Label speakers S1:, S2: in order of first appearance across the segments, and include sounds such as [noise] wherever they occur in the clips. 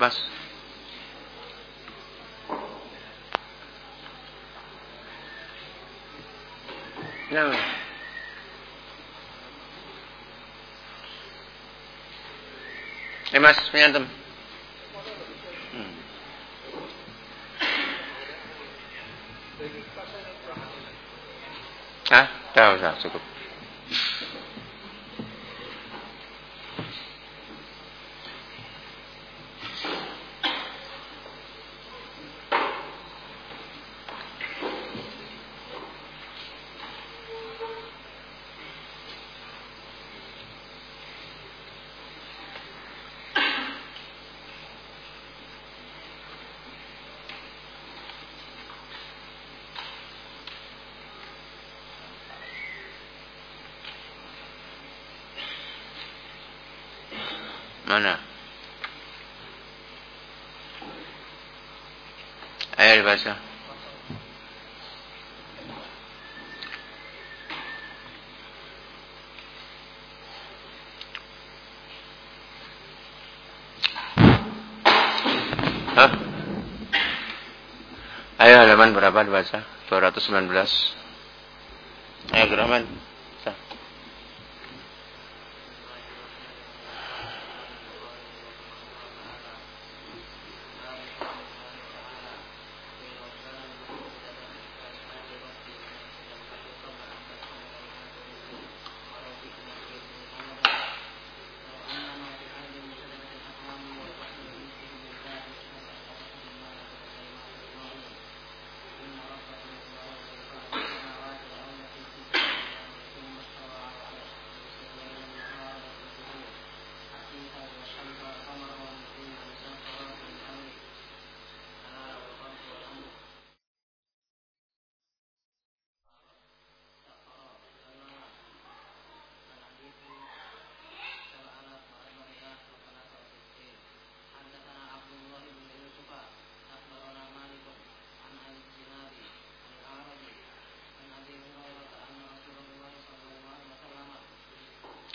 S1: Mas. Nah. Eh Mas, penyantem. Hmm. Hah? Tahu, tahu, cukup. Mana? Ayo dibaca. Ayo halaman berapa dibaca? 219. Ayo Geraman.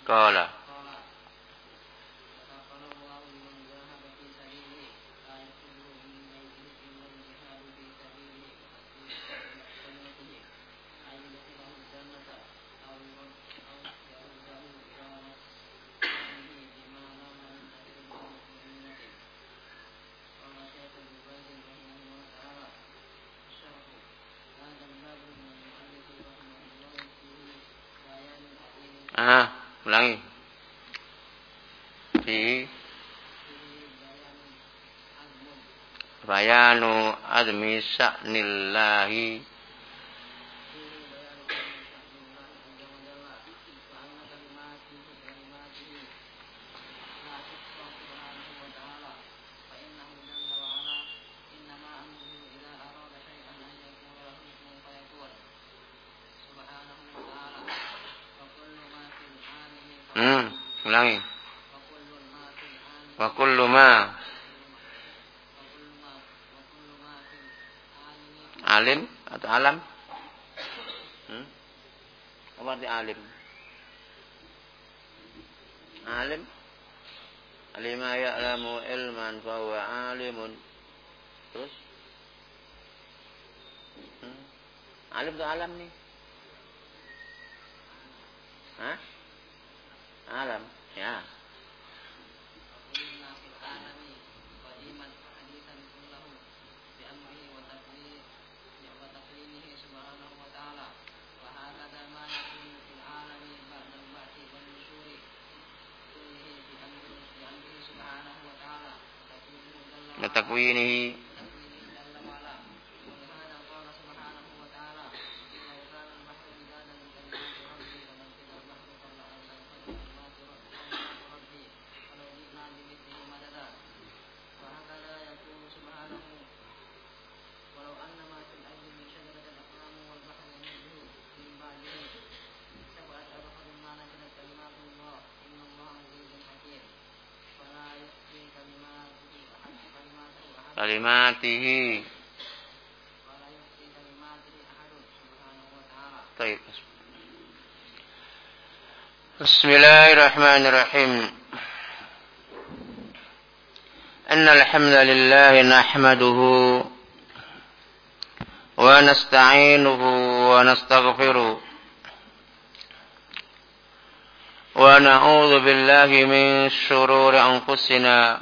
S1: Qala Ah, ulangi. Fi bayanu admi sa'nillahi Hmm, ulangi. Wa kullu ma alim atau alam? Hmm? Apa arti alim? Alim Alima ya'lamu ilman fahuwa alimun Terus hmm? Alim atau alam nih? Hah? Alam, ya. وتكوينه kalimatihi طيب بسم الله الرحمن الرحيم.
S2: إن الحمد لله نحمده ونستعينه ونستغفره ونعوذ بالله من شرور أنفسنا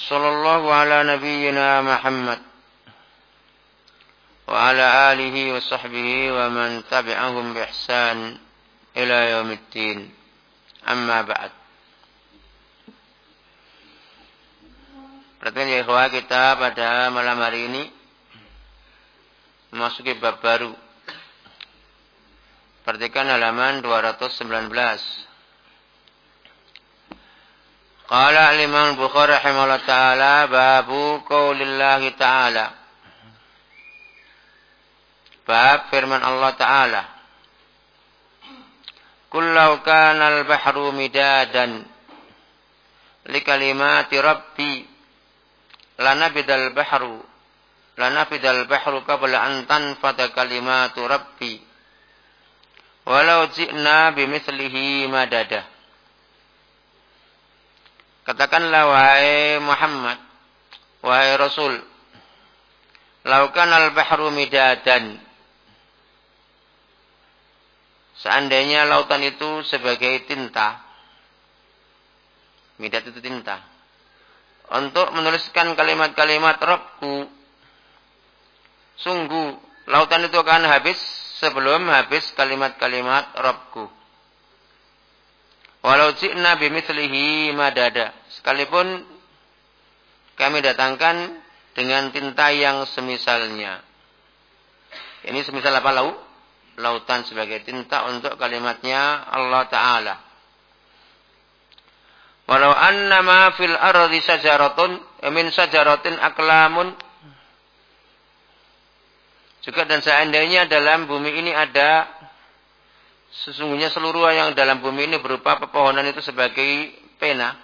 S2: صلى الله على نبينا محمد وعلى آله وصحبه ومن تبعهم بإحسان إلى يوم الدين أما بعد Perhatikan ya ikhwah kita pada malam hari ini memasuki bab baru. Perhatikan halaman 219. Qala al-Imam Bukhari rahimahullah taala babu qaulillahi taala. Bab firman Allah taala. Kullau kana al-bahru midadan likalimati rabbi lana bidal bahru lana bidal bahru qabla an tanfada kalimatu rabbi walau ji'na bimithlihi madada katakanlah wahai Muhammad wahai Rasul laukan al bahru midadan seandainya lautan itu sebagai tinta midad itu tinta untuk menuliskan kalimat-kalimat Rabbku. Sungguh, lautan itu akan habis sebelum habis kalimat-kalimat Rabbku. Walau ji'na bimithlihi madada. Sekalipun kami datangkan dengan tinta yang semisalnya. Ini semisal apa laut? Lautan sebagai tinta untuk kalimatnya Allah Ta'ala. Walau anna ma fil ardi sajaratun min sajaratin aklamun juga dan seandainya dalam bumi ini ada sesungguhnya seluruh yang dalam bumi ini berupa pepohonan itu sebagai pena.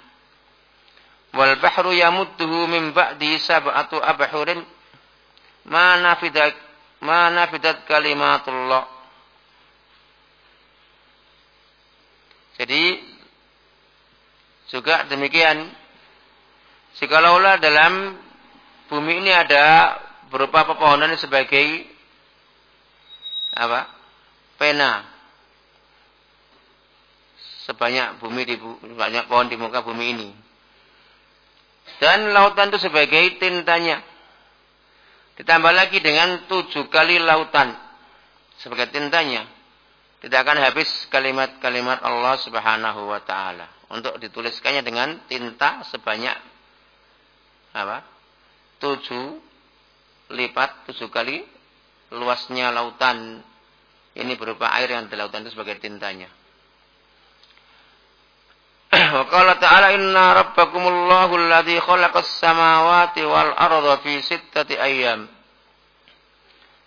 S2: Wal bahru yamudduhu min ba'di sab'atu abhurin ma nafidat ma nafidat kalimatullah. Jadi juga demikian. Jikalaulah dalam bumi ini ada berupa pepohonan sebagai apa? Pena. Sebanyak bumi di banyak pohon di muka bumi ini. Dan lautan itu sebagai tintanya. Ditambah lagi dengan tujuh kali lautan sebagai tintanya. Tidak akan habis kalimat-kalimat Allah Subhanahu wa taala untuk dituliskannya dengan tinta sebanyak apa? Tujuh lipat tujuh kali luasnya lautan. Ini berupa air yang di lautan itu sebagai tintanya. Wa qala ta'ala inna rabbakumullahu alladhi khalaqas samawati wal arda fi sittati ayyam.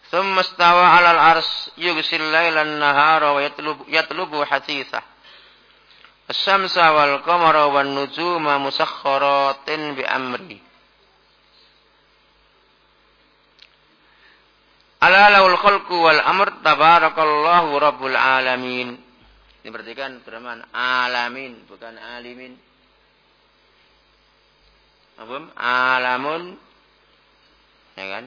S2: Thumma istawa 'alal 'arsy yughsil laila an-nahara wa yatlubu yatlubu hasisah. As-samsa wal qamara wan nujuma musakhkharatin bi amri. Ala laul khalqu Ini perhatikan firman alamin bukan alimin. Apa? Alamun. Ya kan?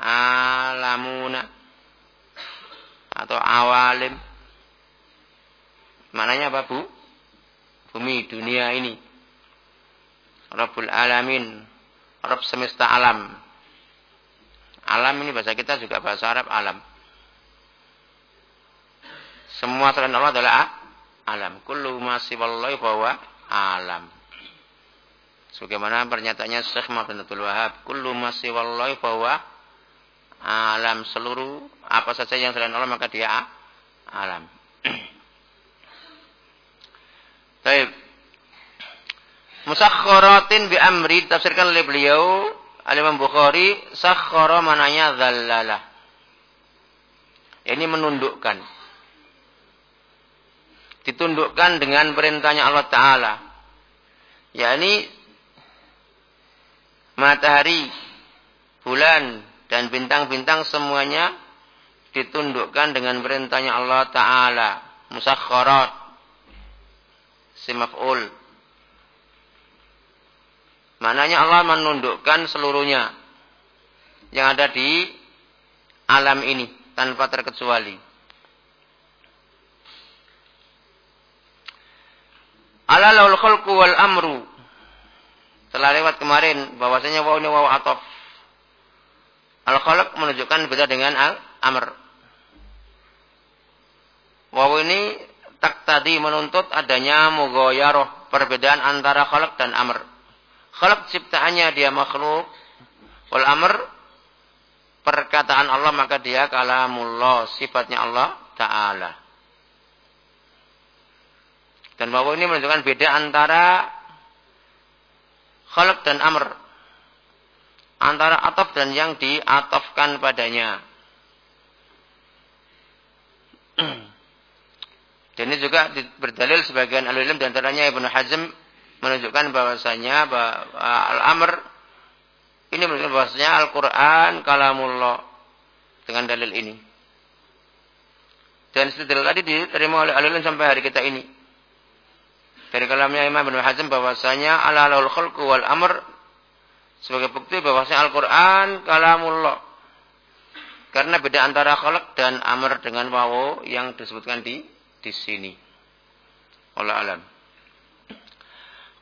S2: Alamuna atau awalim. Maknanya apa bu? Bumi, dunia ini. Rabbul Alamin. Rabb semesta alam. Alam ini bahasa kita juga bahasa Arab alam. Semua selain Allah adalah alam. Kullu masih wallahi bahwa alam. Sebagaimana pernyataannya Syekh Muhammad Abdul Wahab. Kullu masih wallahi bahwa alam seluruh apa saja yang selain Allah maka dia alam. [clears throat] Baik. Musakharatin bi amri tafsirkan oleh beliau Al-Imam Bukhari sakhara mananya dhallalah. Ini menundukkan. Ditundukkan dengan perintahnya Allah Ta'ala. yakni matahari, bulan, dan bintang-bintang semuanya ditundukkan dengan perintahnya Allah Ta'ala. Musakharat. Simaf'ul. Maknanya Allah menundukkan seluruhnya yang ada di alam ini tanpa terkecuali. Ala laul khalqu wal amru. Telah lewat kemarin bahwasanya waw ini waw atof. Al khalq menunjukkan beda dengan al amr. Waw ini tak tadi menuntut adanya mugoyaroh perbedaan antara khalq dan amr. Khalaq ciptaannya dia makhluk. Wal amr perkataan Allah maka dia kalamullah, sifatnya Allah taala. Dan bahwa ini menunjukkan beda antara khalaq dan amr. Antara ataf dan yang diatofkan padanya. [clears throat] Dan ini juga berdalil sebagian ahli ilmu di antaranya Ibnu Hazm menunjukkan bahwasanya al-amr ini menunjukkan bahwasanya Al-Qur'an kalamullah dengan dalil ini. Dan dalil tadi diterima oleh al sampai hari kita ini. Dari kalamnya Imam Ibn Hazm bahwasanya ala-laul khalqu wal amr sebagai bukti bahwasanya Al-Qur'an kalamullah. Karena beda antara khalq dan amr dengan wawu yang disebutkan di di sini. Allah alam.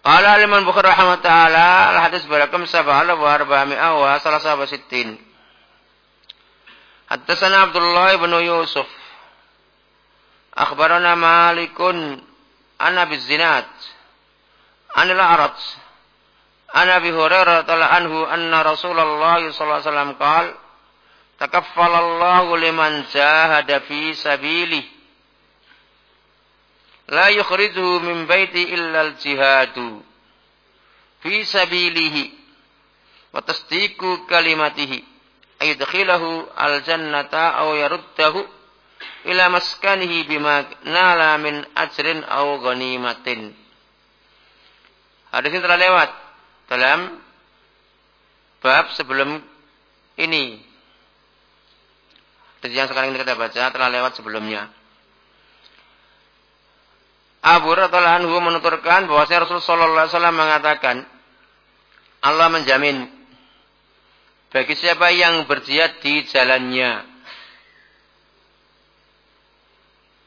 S2: Qala al-Imam Bukhari rahimahullah taala al-hadis barakam sab'ala wa arba'ami'a wa salasah wa sittin. Haddatsana Abdullah ibn Yusuf. Akhbarana Malikun an Abi Zinad an al-A'raj an Abi Hurairah radhiyallahu anhu anna Rasulullah sallallahu alaihi wasallam qala takaffala Allahu liman jahada fi sabilihi la yukhrijuhu min baiti illa al-jihadu fi sabilihi wa tasdiqu kalimatihi ayudkhilahu al-jannata aw yaruddahu ila maskanihi bima nala min ajrin aw ghanimatin Hadis ini telah lewat dalam bab sebelum ini. Hadis yang sekarang ini kita baca telah lewat sebelumnya. Abu Radhiallahu anhu menuturkan bahwasanya Rasulullah sallallahu alaihi wasallam mengatakan Allah menjamin bagi siapa yang berjihad di jalannya.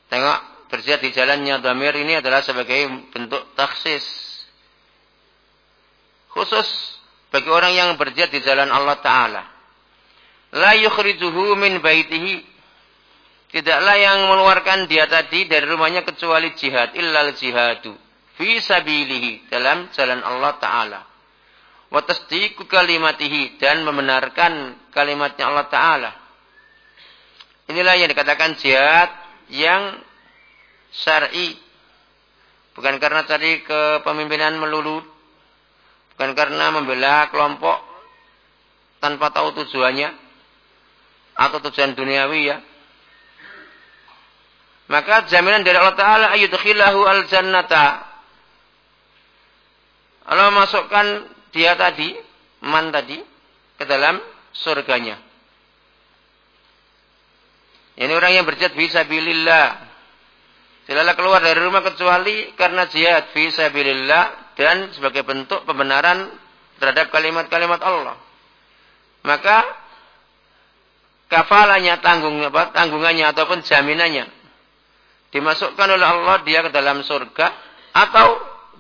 S2: Tengok berjihad di jalannya damir ini adalah sebagai bentuk taksis. Khusus bagi orang yang berjihad di jalan Allah Ta'ala. La yukhrijuhu min baitihi Tidaklah yang mengeluarkan dia tadi dari rumahnya kecuali jihad. Illal jihadu. Fi sabilihi. Dalam jalan Allah Ta'ala. Wa tasdiku kalimatihi. Dan membenarkan kalimatnya Allah Ta'ala. Inilah yang dikatakan jihad yang syar'i. Bukan karena tadi kepemimpinan melulu. Bukan karena membela kelompok tanpa tahu tujuannya. Atau tujuan duniawi ya maka jaminan dari Allah Ta'ala ayudkhilahu al-jannata. Allah masukkan dia tadi, man tadi, ke dalam surganya. Ini orang yang berjihad bisa bilillah. Tidaklah keluar dari rumah kecuali karena jihad bisa bilillah dan sebagai bentuk pembenaran terhadap kalimat-kalimat Allah. Maka kafalanya tanggung apa tanggungannya ataupun jaminannya dimasukkan oleh Allah dia ke dalam surga atau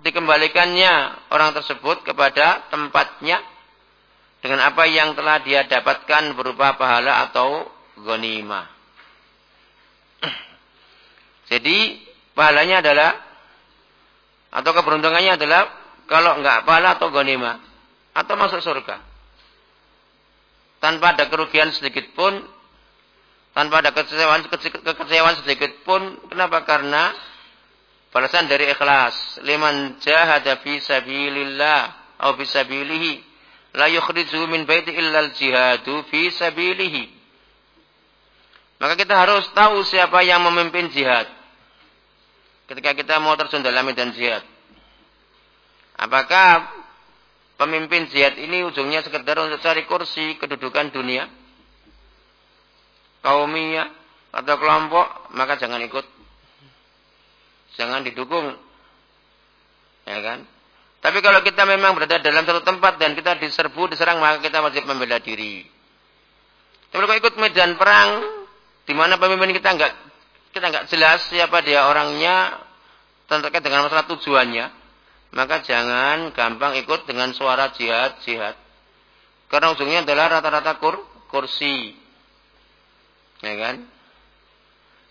S2: dikembalikannya orang tersebut kepada tempatnya dengan apa yang telah dia dapatkan berupa pahala atau ghanimah. Jadi pahalanya adalah atau keberuntungannya adalah kalau enggak pahala atau ghanimah atau masuk surga. Tanpa ada kerugian sedikit pun tanpa ada kekecewaan, kekecewaan sedikit pun. Kenapa? Karena Balasan dari ikhlas. Liman jahada fi sabilillah atau fi sabilihi la yukhrijuhu min baiti illa al-jihadu fi sabilihi. Maka kita harus tahu siapa yang memimpin jihad. Ketika kita mau terjun dalam medan jihad. Apakah pemimpin jihad ini ujungnya sekedar untuk cari kursi kedudukan dunia? Kaumiyah atau kelompok, maka jangan ikut. Jangan didukung. Ya kan? Tapi kalau kita memang berada dalam satu tempat dan kita diserbu, diserang, maka kita wajib membela diri. Tapi kalau ikut medan perang, di mana pemimpin kita enggak kita enggak jelas siapa dia orangnya, terkait dengan masalah tujuannya, maka jangan gampang ikut dengan suara jihad, jihad. Karena ujungnya adalah rata-rata kur, kursi. Ya kan?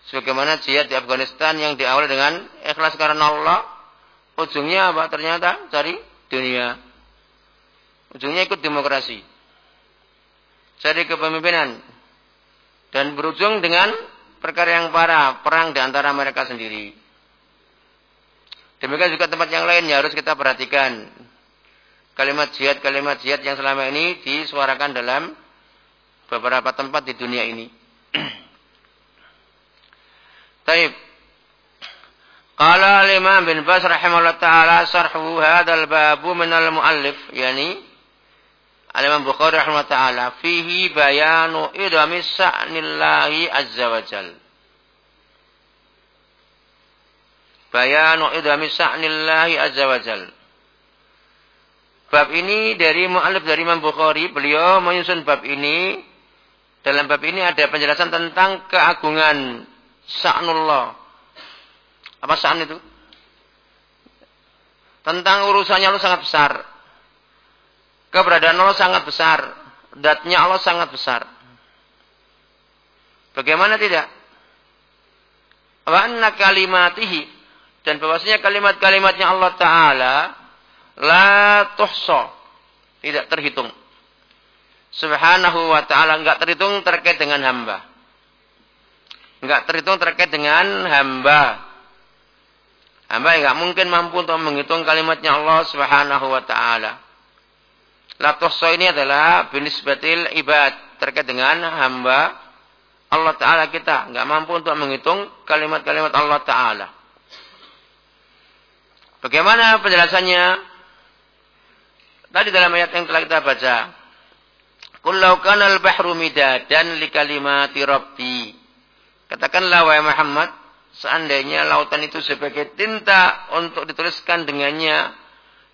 S2: Sebagaimana jihad di Afghanistan yang diawali dengan ikhlas karena Allah, ujungnya apa? Ternyata cari dunia. Ujungnya ikut demokrasi. Cari kepemimpinan. Dan berujung dengan perkara yang parah, perang di antara mereka sendiri. Demikian juga tempat yang lain yang harus kita perhatikan. Kalimat jihad, kalimat jihad yang selama ini disuarakan dalam beberapa tempat di dunia ini. [clears throat] Taib. Kalau Imam bin Bas rahimahullah taala sarhu hadzal babu min al yani Al-Imam Bukhari rahimahullah ta'ala. Fihi bayanu idami sa'nillahi azza wa jal. Bayanu idami sa'nillahi azza wa jal. Bab ini dari mu'alif dari Imam Bukhari. Beliau menyusun bab ini. Dalam bab ini ada penjelasan tentang keagungan sa'nullah. Apa sa'n itu? Tentang urusannya lu sangat besar Keberadaan Allah sangat besar. Datnya Allah sangat besar. Bagaimana tidak? Wa anna kalimatihi. Dan bahwasanya kalimat-kalimatnya Allah Ta'ala. La tuhsa. Tidak terhitung. Subhanahu wa ta'ala. Enggak terhitung terkait dengan hamba enggak terhitung terkait dengan hamba. Hamba enggak mungkin mampu untuk menghitung kalimatnya Allah Subhanahu wa taala. La ini adalah binisbatil ibad terkait dengan hamba Allah taala kita enggak mampu untuk menghitung kalimat-kalimat Allah taala. Bagaimana penjelasannya? Tadi dalam ayat yang telah kita baca. Kullau kanal bahru midadan li kalimati rabbi Katakanlah wahai Muhammad, seandainya lautan itu sebagai tinta untuk dituliskan dengannya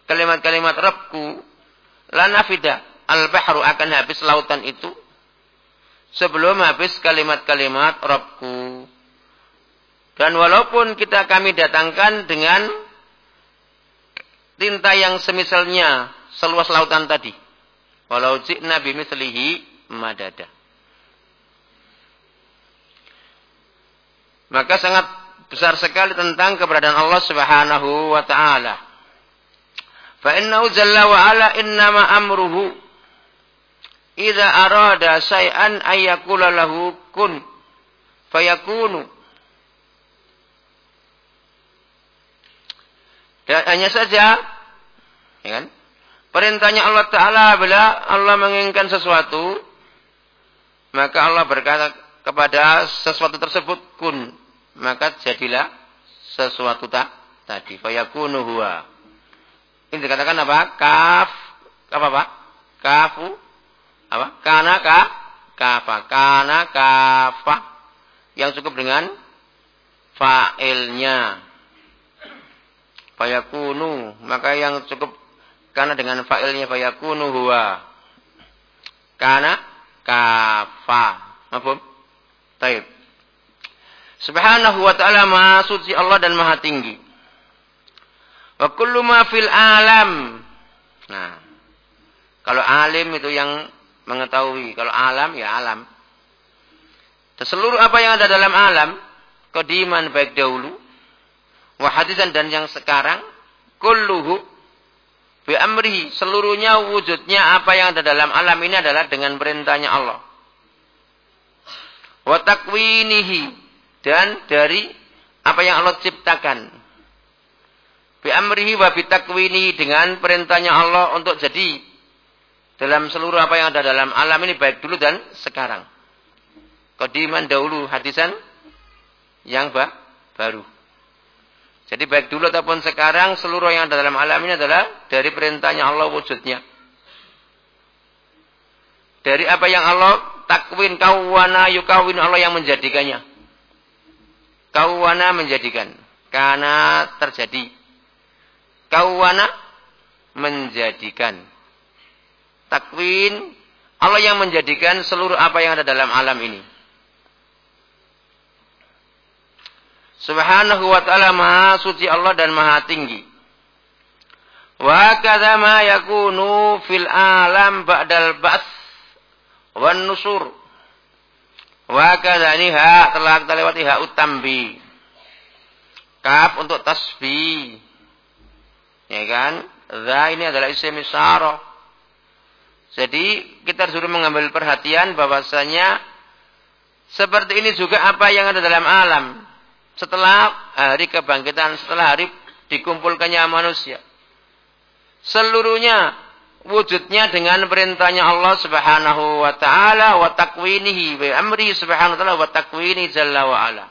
S2: kalimat-kalimat Rabbku, la nafida al-bahru akan habis lautan itu sebelum habis kalimat-kalimat Rabbku. Dan walaupun kita kami datangkan dengan tinta yang semisalnya seluas lautan tadi. Walau ji'na bimithlihi madada. maka sangat besar sekali tentang keberadaan Allah Subhanahu wa taala. Fa innahu jalla wa ala innama amruhu idza arada syai'an ayyakula lahu kun fayakunu. Hanya saja ya kan? Perintahnya Allah Ta'ala bila Allah menginginkan sesuatu, maka Allah berkata kepada sesuatu tersebut kun maka jadilah sesuatu tak tadi fayakunu huwa ini dikatakan apa? Kaf. Apa pak? Kafu. Apa? Kana ka. Kafa. Kana kafa. Yang cukup dengan fa'ilnya. Fayakunu. Maka yang cukup karena dengan fa'ilnya fayakunu huwa. Kana kafa. Mafhum? Taib. Subhanahu wa ta'ala maha suci Allah dan maha tinggi. Wa kullu ma fil alam. Nah, kalau alim itu yang mengetahui. Kalau alam ya alam. Dan seluruh apa yang ada dalam alam. Kodiman baik dahulu. Wahadisan dan yang sekarang. Kulluhu. Bi amrihi. Seluruhnya wujudnya apa yang ada dalam alam ini adalah dengan perintahnya Allah. Wa takwinihi dan dari apa yang Allah ciptakan. Bi amrihi wa bitakwini dengan perintahnya Allah untuk jadi dalam seluruh apa yang ada dalam alam ini baik dulu dan sekarang. Kodiman dahulu hadisan yang bah, baru. Jadi baik dulu ataupun sekarang seluruh yang ada dalam alam ini adalah dari perintahnya Allah wujudnya. Dari apa yang Allah takwin kawana yukawin Allah yang menjadikannya. Kawana menjadikan. Karena terjadi. Kawana menjadikan. Takwin Allah yang menjadikan seluruh apa yang ada dalam alam ini. Subhanahu wa ta'ala maha suci Allah dan maha tinggi. Wa kadza ma yakunu fil alam ba'dal ba'ts wan nusur. Wa kadzani ha telah kita lewati ha utambi. Kaf untuk tasbih. Ya kan? Za ini adalah isim isyarah. Jadi kita disuruh mengambil perhatian bahwasanya seperti ini juga apa yang ada dalam alam. Setelah hari kebangkitan, setelah hari dikumpulkannya manusia. Seluruhnya wujudnya dengan perintahnya Allah Subhanahu wa taala wa takwinihi wa amri subhanahu wa taala wa takwini jalla wa ala.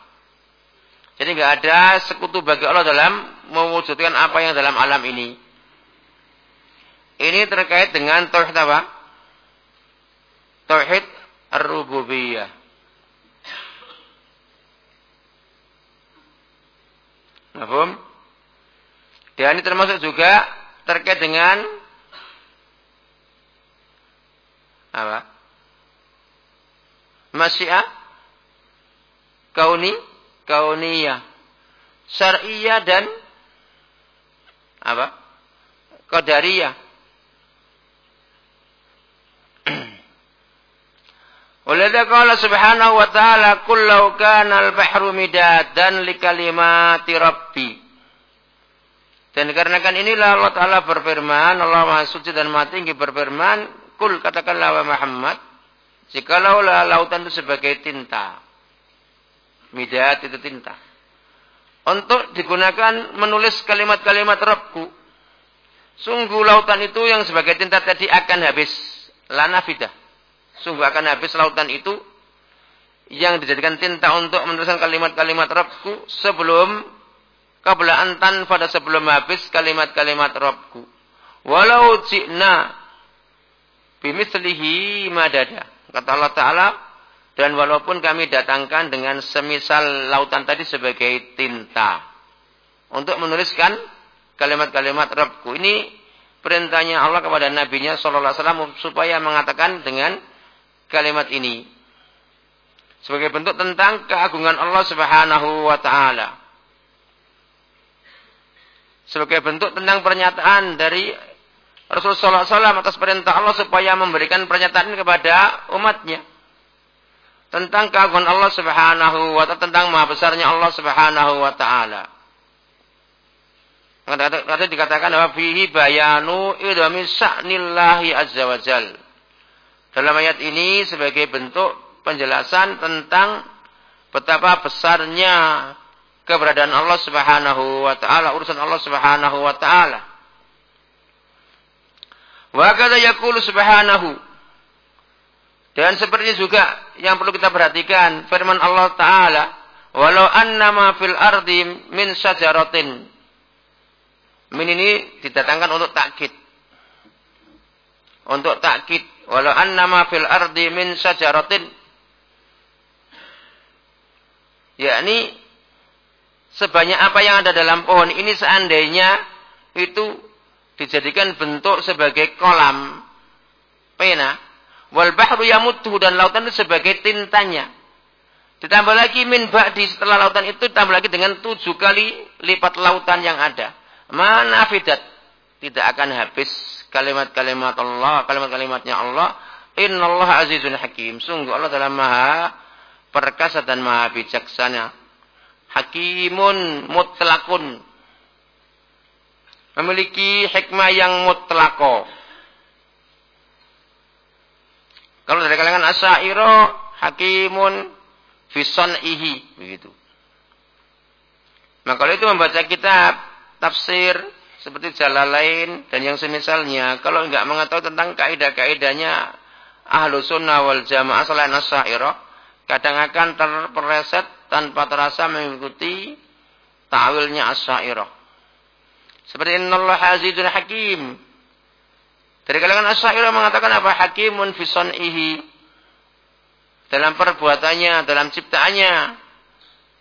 S2: Jadi enggak ada sekutu bagi Allah dalam mewujudkan apa yang dalam alam ini. Ini terkait dengan tauhid apa? Tauhid ar-rububiyah. Paham? Dan ini termasuk juga terkait dengan apa? Masyiah kauni kauniyah syar'iyah dan apa? qadariyah. Walidha qala subhanahu wa ta'ala kullau kana al-bahru midadan li kalimati rabbi. Dan karenakan inilah Allah Ta'ala berfirman, Allah Maha Suci dan Maha Tinggi berfirman, Kul katakanlah wa Muhammad, laulah lautan itu sebagai tinta. Midat itu tinta. Untuk digunakan menulis kalimat-kalimat Rabbku. Sungguh lautan itu yang sebagai tinta tadi akan habis. Lana fidah. Sungguh akan habis lautan itu yang dijadikan tinta untuk menuliskan kalimat-kalimat Rabbku sebelum kablaan pada sebelum habis kalimat-kalimat Rabbku. Walau jikna bimislihi madada. Kata Allah Ta'ala, dan walaupun kami datangkan dengan semisal lautan tadi sebagai tinta. Untuk menuliskan kalimat-kalimat Rabbku. Ini perintahnya Allah kepada Nabi-Nya SAW supaya mengatakan dengan kalimat ini. Sebagai bentuk tentang keagungan Allah Subhanahu wa taala. Sebagai bentuk tentang pernyataan dari Rasulullah SAW atas perintah Allah supaya memberikan pernyataan kepada umatnya tentang keagungan Allah Subhanahu wa taala tentang maha besarnya Allah Subhanahu wa taala. Kata dikatakan bahwa fihi bayanu idami sa'nillahi azza wa jal. Dalam ayat ini sebagai bentuk penjelasan tentang betapa besarnya keberadaan Allah Subhanahu wa taala, urusan Allah Subhanahu wa taala. Wa kadza yaqulu subhanahu. Dan seperti juga yang perlu kita perhatikan firman Allah taala, "Walau annama fil ardi min syajaratin." Min ini didatangkan untuk takkid. Untuk takkid, "Walau annama fil ardi min syajaratin." yakni sebanyak apa yang ada dalam pohon ini seandainya itu dijadikan bentuk sebagai kolam pena wal bahru yamuthu dan lautan itu sebagai tintanya. Ditambah lagi min ba'di setelah lautan itu ditambah lagi dengan tujuh kali lipat lautan yang ada. Mana fidat tidak akan habis kalimat-kalimat Allah kalimat-kalimatnya Allah. Innallaha azizun hakim. Sungguh Allah dalam maha perkasa dan maha bijaksana. Hakimun mutlakun. Memiliki hikmah yang mutlako. Kalau dari kalangan asyairo, hakimun fison ihi. Begitu. Nah kalau itu membaca kitab, tafsir seperti lain dan yang semisalnya kalau enggak mengetahui tentang kaidah-kaidahnya ahlu sunnah wal jamaah selain asyairah kadang akan terpereset tanpa terasa mengikuti ta'wilnya asyairah seperti innallaha azizun hakim dari kalangan asyairah mengatakan apa? Hakimun fi ihi dalam perbuatannya dalam ciptaannya.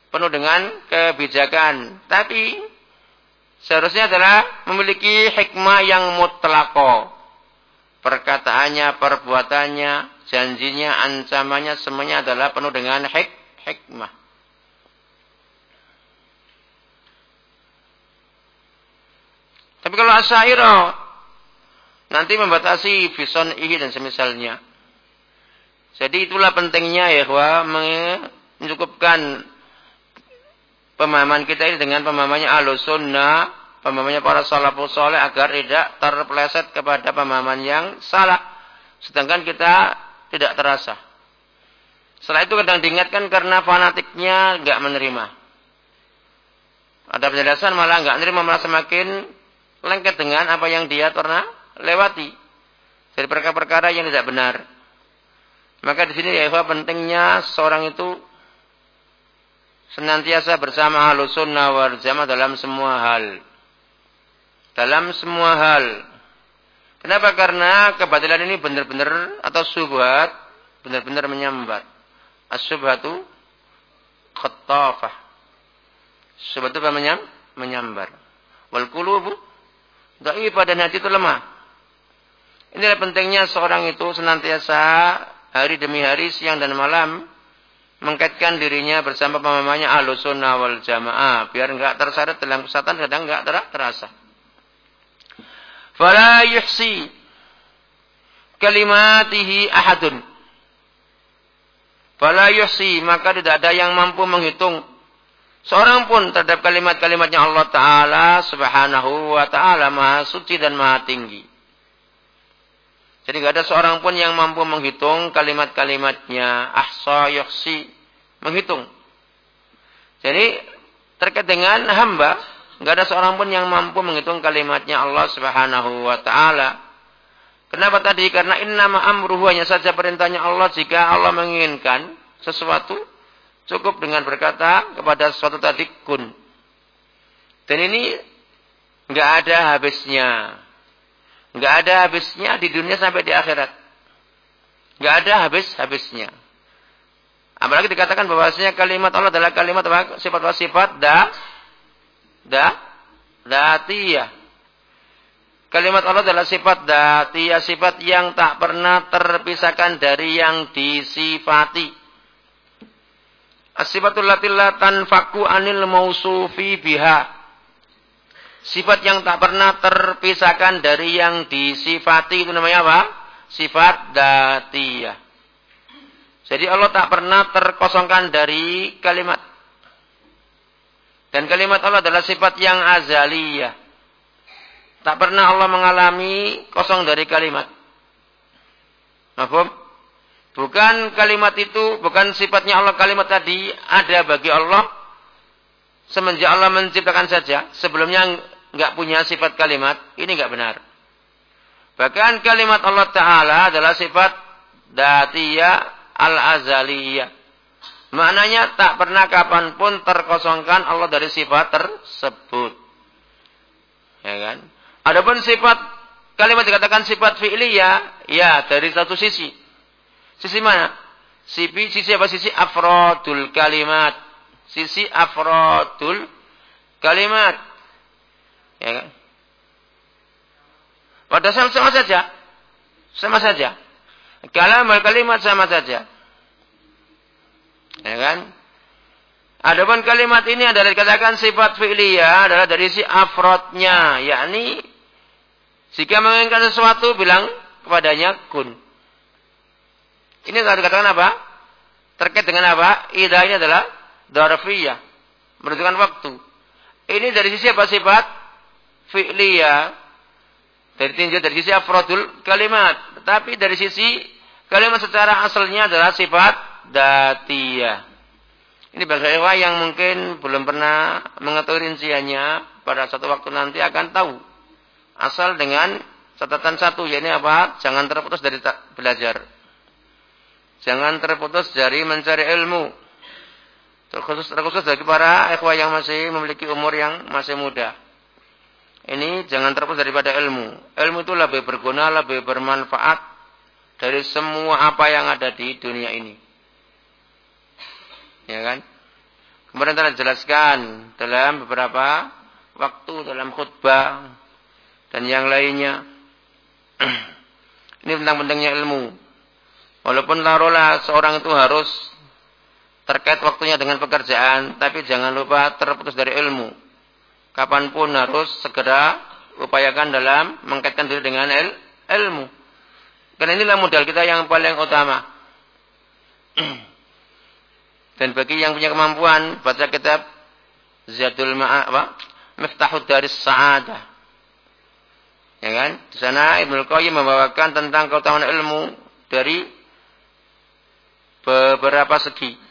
S2: Penuh dengan kebijakan. Tapi seharusnya adalah memiliki hikmah yang mutlako. Perkataannya, perbuatannya, janjinya, ancamannya semuanya adalah penuh dengan hik hikmah. Tapi kalau asyairo nanti membatasi vison ihi dan semisalnya. Jadi itulah pentingnya ya bahwa mencukupkan pemahaman kita ini dengan pemahamannya ahlu sunnah pemahamannya para salafus soleh agar tidak terpeleset kepada pemahaman yang salah. Sedangkan kita tidak terasa. Setelah itu kadang diingatkan karena fanatiknya nggak menerima. Ada penjelasan malah nggak menerima malah semakin lengket dengan apa yang dia pernah lewati dari perkara-perkara yang tidak benar. Maka di sini ya pentingnya seorang itu senantiasa bersama halus sunnah wal jamaah dalam semua hal dalam semua hal. Kenapa? Karena kebatilan ini benar-benar atau subhat benar-benar menyambar. As-subhatu khattafah. Subhat itu menyam, menyambar. Wal qulubu dhaifah dan hati itu lemah. Inilah pentingnya seorang itu senantiasa hari demi hari, siang dan malam mengkaitkan dirinya bersama pemahamannya ahlu sunnah wal jamaah biar enggak terseret dalam kesatan kadang enggak terasa. Fala yuhsi kalimatihi ahadun. Fala yuhsi, maka tidak ada yang mampu menghitung seorang pun terhadap kalimat-kalimatnya Allah Ta'ala subhanahu wa ta'ala maha suci dan maha tinggi. Jadi tidak ada seorang pun yang mampu menghitung kalimat-kalimatnya. Ahsa yuhsi. Menghitung. Jadi terkait dengan hamba Enggak ada seorang pun yang mampu menghitung kalimatnya Allah Subhanahu wa taala. Kenapa tadi? Karena innama amruhu hanya saja perintahnya Allah jika Allah menginginkan sesuatu cukup dengan berkata kepada sesuatu tadi kun. Dan ini enggak ada habisnya. Enggak ada habisnya di dunia sampai di akhirat. Enggak ada habis-habisnya. Apalagi dikatakan bahwasanya kalimat Allah adalah kalimat sifat-sifat da da datiyah. Kalimat Allah adalah sifat datiyah, sifat yang tak pernah terpisahkan dari yang disifati. As-sifatul latilla tanfaku anil mausufi biha. Sifat yang tak pernah terpisahkan dari yang disifati itu namanya apa? Sifat datiyah. Jadi Allah tak pernah terkosongkan dari kalimat dan kalimat Allah adalah sifat yang azaliyah. Tak pernah Allah mengalami kosong dari kalimat. Mahfum? Bukan kalimat itu, bukan sifatnya Allah kalimat tadi ada bagi Allah semenjak Allah menciptakan saja. Sebelumnya nggak punya sifat kalimat, ini nggak benar. Bahkan kalimat Allah Ta'ala adalah sifat datiyah al-azaliyah. Maknanya tak pernah kapan pun terkosongkan Allah dari sifat tersebut. Ya kan? Adapun sifat kalimat dikatakan sifat fi'liyah, ya dari satu sisi. Sisi mana? Sisi, sisi apa? Sisi afrodul kalimat. Sisi afrodul kalimat. Ya kan? Pada sama, sama saja. Sama saja. Kalimat kalimat sama saja. Ya kan? Adapun kalimat ini adalah dikatakan sifat fi'liyah adalah dari si afrodnya, yakni jika menginginkan sesuatu bilang kepadanya kun. Ini adalah dikatakan apa? Terkait dengan apa? Idah ini adalah darfiyah, menentukan waktu. Ini dari sisi apa sifat fi'liyah? Dari tinjau dari sisi afrodul kalimat. Tetapi dari sisi kalimat secara asalnya adalah sifat datiyah. Ini bagi yang mungkin belum pernah mengetahui rinciannya, pada satu waktu nanti akan tahu. Asal dengan catatan satu, yaitu apa? Jangan terputus dari belajar. Jangan terputus dari mencari ilmu. Terkhusus, terkhusus bagi para ikhwah yang masih memiliki umur yang masih muda. Ini jangan terputus daripada ilmu. Ilmu itu lebih berguna, lebih bermanfaat dari semua apa yang ada di dunia ini. Ya kan? Kemudian telah dijelaskan dalam beberapa waktu dalam khutbah dan yang lainnya. [clears throat] Ini tentang pentingnya ilmu. Walaupun taruhlah seorang itu harus terkait waktunya dengan pekerjaan, tapi jangan lupa terputus dari ilmu. Kapan pun harus segera upayakan dalam mengkaitkan diri dengan il, ilmu. Karena inilah modal kita yang paling utama. [clears throat] Dan bagi yang punya kemampuan baca kitab Zadul Ma'ah, Miftahud Daris Sa'adah. Ya kan? Di sana Ibnu Qayyim membawakan tentang keutamaan ilmu dari beberapa segi.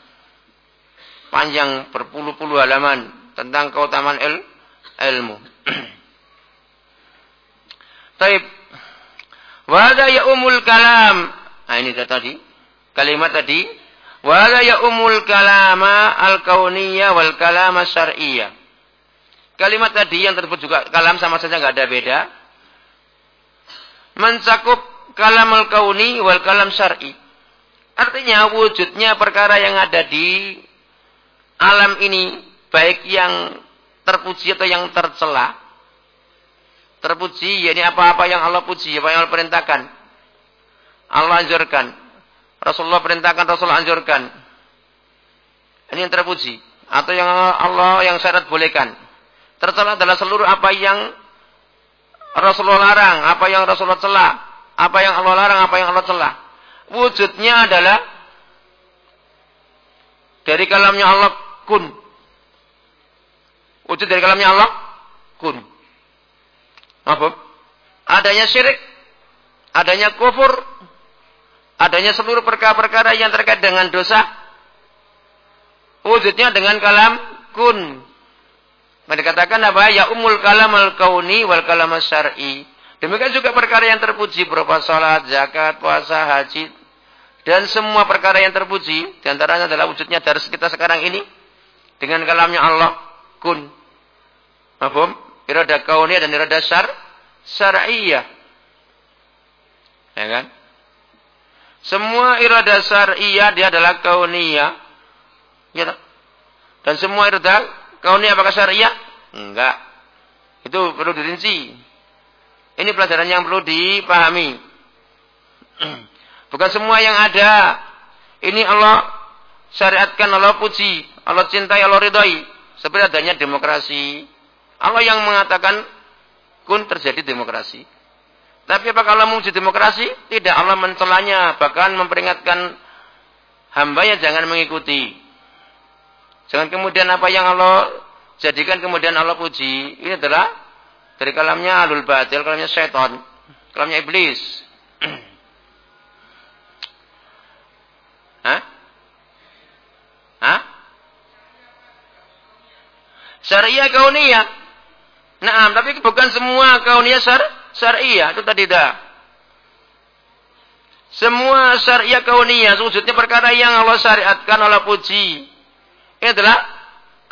S2: Panjang berpuluh-puluh halaman tentang keutamaan il, ilmu. [clears throat] Taib. Wada ya umul kalam. Nah ini tadi. Kalimat tadi Wala ya umul kalama al-kauniyah wal kalama syar'iyah. Kalimat tadi yang tersebut juga kalam sama saja nggak ada beda. Mencakup kalam al-kauni wal kalam syar'i. Artinya wujudnya perkara yang ada di alam ini baik yang terpuji atau yang tercela. Terpuji yakni apa-apa yang Allah puji, apa yang Allah perintahkan. Allah anjurkan Rasulullah perintahkan, Rasulullah anjurkan. Ini yang terpuji. Atau yang Allah yang syarat bolehkan. Tercela adalah seluruh apa yang Rasulullah larang, apa yang Rasulullah celah, apa yang Allah larang, apa yang Allah celah. Wujudnya adalah dari kalamnya Allah kun. Wujud dari kalamnya Allah kun. Apa? Adanya syirik, adanya kufur, adanya seluruh perkara-perkara yang terkait dengan dosa wujudnya dengan kalam kun mereka katakan apa ya umul kalam al kauni wal kalam syar'i demikian juga perkara yang terpuji berupa salat zakat puasa haji dan semua perkara yang terpuji di antaranya adalah wujudnya dari kita sekarang ini dengan kalamnya Allah kun Mahfum? Irada kauni dan irada syar syar'iyah. Ya kan? Semua irada syariah dia adalah kauniyah. Ya Dan semua irada kauniyah apakah syariah? Enggak. Itu perlu dirinci. Ini pelajaran yang perlu dipahami. [clears throat] Bukan semua yang ada. Ini Allah syariatkan, Allah puji, Allah cintai, Allah ridhoi. Seperti adanya demokrasi. Allah yang mengatakan kun terjadi demokrasi. Tapi apakah Allah menguji demokrasi? Tidak, Allah mencelanya, bahkan memperingatkan hambanya jangan mengikuti. Jangan kemudian apa yang Allah jadikan kemudian Allah puji. Ini adalah dari kalamnya alul batil, kalamnya setan, kalamnya iblis. [clears throat] Hah? Hah? Syariah kauniyah. Nah, tapi bukan semua kauniyah syar syariah itu tadi dah. Semua syariah kauniyah, wujudnya perkara yang Allah syariatkan, Allah puji. Ini adalah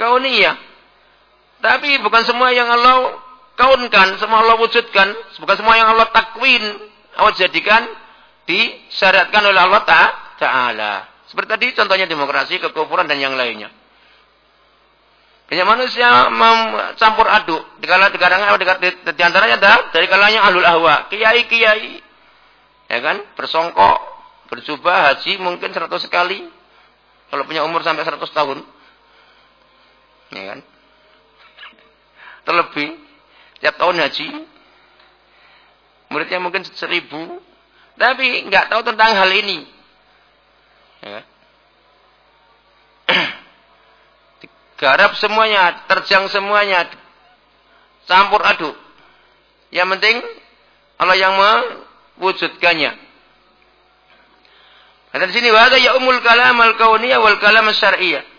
S2: kauniyah. Tapi bukan semua yang Allah kaunkan, semua Allah wujudkan, bukan semua yang Allah takwin, Allah jadikan disyariatkan oleh Allah Ta'ala. Seperti tadi contohnya demokrasi, kekufuran dan yang lainnya. Banyak manusia campur aduk. Di kala di kalangan di, di, antaranya adalah dari kalangan ahlul ahwa, kiai-kiai. Ya kan? Bersongkok, berjubah haji mungkin 100 kali. Kalau punya umur sampai 100 tahun. Ya kan? Terlebih tiap tahun haji. Muridnya mungkin seribu. Tapi nggak tahu tentang hal ini. Ya kan? Garap semuanya, terjang semuanya, campur aduk. Yang penting Allah yang mewujudkannya. Kata di sini wahada ya umul kalam al kauniyah wal kalam syar'iyah.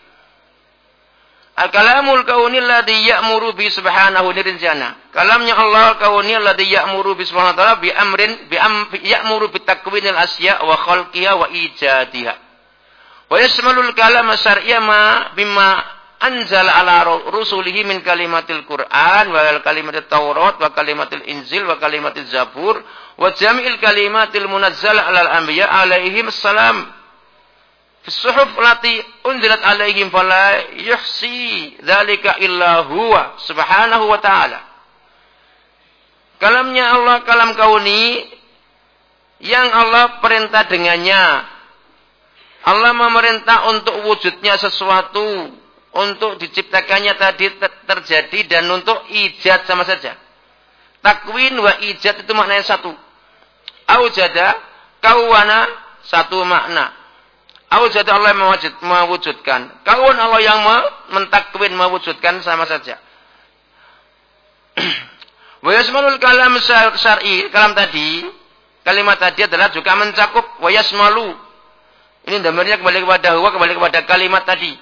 S2: Al-kalamul kauni alladhi ya'muru bi subhanahu nirjana. Kalamnya Allah kauni alladhi ya'muru bi subhanahu ta'ala bi amrin bi am ya'muru bi takwinil asya wa khalqiha wa ijadiha. Wa yasmalul kalam syar'iyya ma bima anzal ala rusulihi min kalimatil Qur'an wa kalimatil Taurat wa kalimatil Injil wa kalimatil Zabur wa jami'il kalimatil munazzal ala al-anbiya alaihim salam Suhuf lati unzilat alaihim fala yuhsi dzalika illa huwa subhanahu wa ta'ala. Kalamnya Allah kalam kauni yang Allah perintah dengannya. Allah memerintah untuk wujudnya sesuatu, untuk diciptakannya tadi terjadi dan untuk ijad sama saja. Takwin wa ijad itu maknanya satu. Aujada, kawana satu makna. Awujud Allah mewujud, mewujudkan. Kawan Allah yang mentakwin mewujudkan sama saja. [clears throat] Wa yasmalul kalam syar'i, kalam tadi, kalimat tadi adalah juga mencakup wa yasmalu. Ini damarnya kembali kepada huwa, kembali kepada kalimat tadi.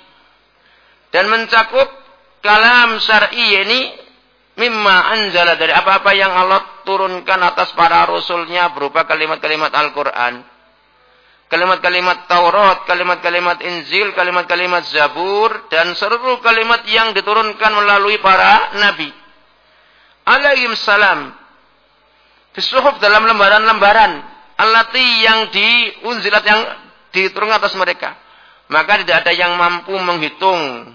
S2: Dan mencakup kalam syar'i ini mimma anzala dari apa-apa yang Allah turunkan atas para rasulnya berupa kalimat-kalimat Al-Qur'an kalimat-kalimat Taurat, kalimat-kalimat Injil, kalimat-kalimat Zabur, dan seluruh kalimat yang diturunkan melalui para nabi. Alaihim salam. Disuhuf dalam lembaran-lembaran. Allati yang diunzilat yang diturunkan atas mereka. Maka tidak ada yang mampu menghitung.